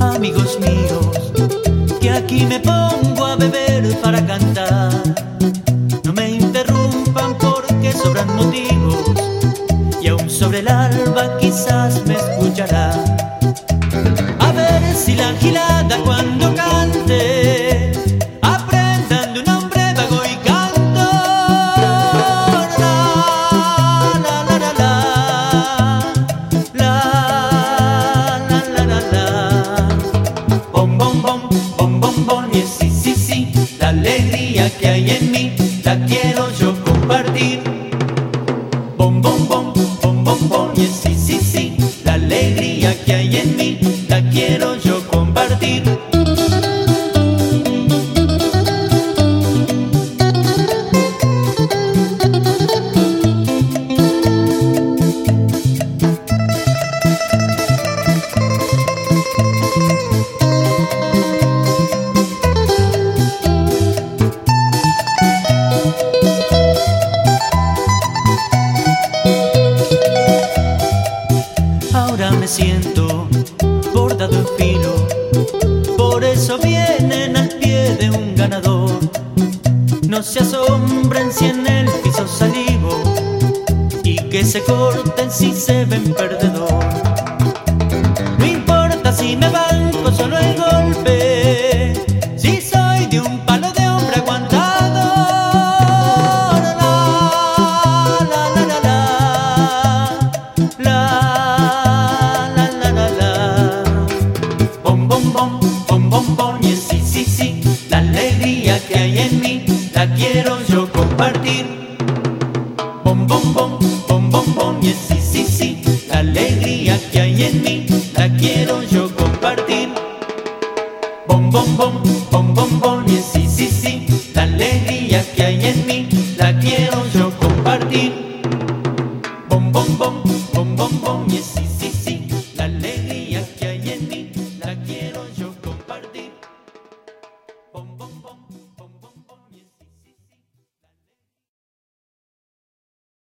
amigos míos, que aquí me pongo a beber para cantar. No me interrumpan porque sobran motivos y aún sobre el alba quizás me escuchará. A ver si la gilada cuando cae. Bom, bom, bom, bom, bom, bom, y sí, sí, sí, la alegría que hay en mí, la quiero yo compartir. Bom, bom, bom, bom, bom, bom, y sí, sí, sí, la alegría que hay en mí, la quiero yo compartir. Ahora me siento bordado en filo, por eso vienen al pie de un ganador. No se asombren si en el piso salivo y que se corten si se ven perdedor. No importa si me banco solo el golpe, bom, bom, bom, y sí, sí, sí, la alegría que hay en mí, la quiero yo compartir. Bom, bom, bom, bom, bom, bom, y sí, sí, sí, la alegría que hay en mí, la quiero yo compartir. Bom, bom, bom, bom, bom, bom, y sí, sí, sí, la alegría que hay en mí, la quiero yo compartir.